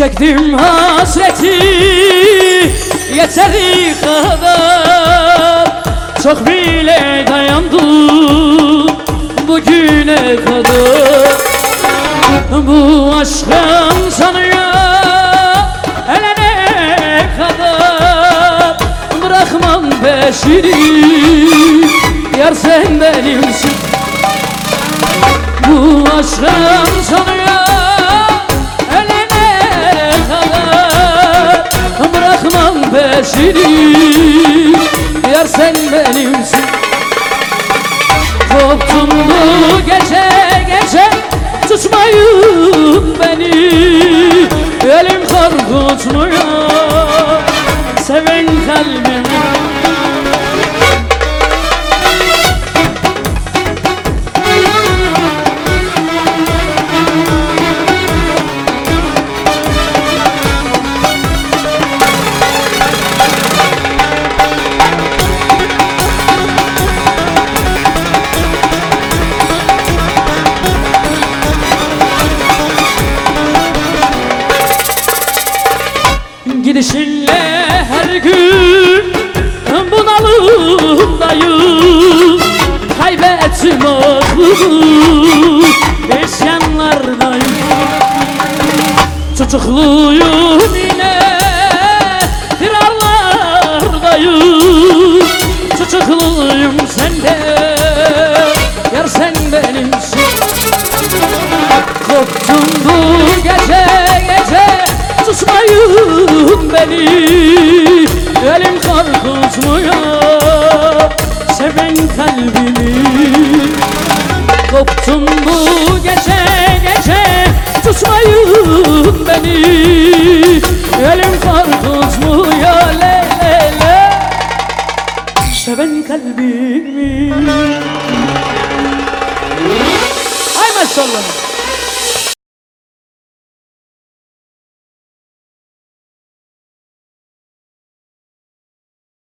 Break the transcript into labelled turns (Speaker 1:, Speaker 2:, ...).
Speaker 1: Çektim hasreti. Yeteri kadar Çok bile dayandım bugüne kadar. Bu aşkın sanıyor ölene kadar Bırakmam peşini. Yar sen benimsin. Bu aşkın sanıyor peşini yar sen benimsin. Koptum bu gece gece tutmayın beni. Elim korkutmuyor seven kalbimi Gidişinle her gün bunalımdayım. Kaybettim aklımı isyanlardayım Çocukluyum yine firarlardayım. Çocukluyum sende Yar sen benimsin. Koptum bu gece gece Susmayın kalbimi. Koptum bu gece gece Susmayın beni. Elim korkutmuyor le le le. Seven kalbimi. Ay maşallah